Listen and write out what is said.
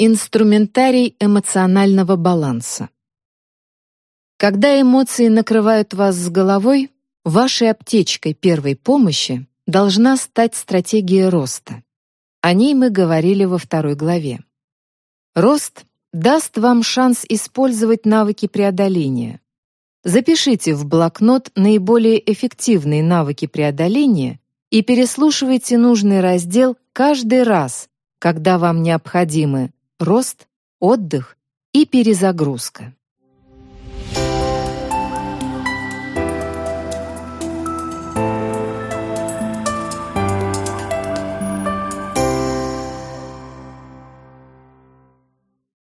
Инструментарий эмоционального баланса. Когда эмоции накрывают вас с головой, вашей аптечкой первой помощи должна стать стратегия роста. О ней мы говорили во второй главе. Рост даст вам шанс использовать навыки преодоления. Запишите в блокнот наиболее эффективные навыки преодоления и переслушивайте нужный раздел каждый раз, когда вам необходимы рост, отдых и перезагрузка.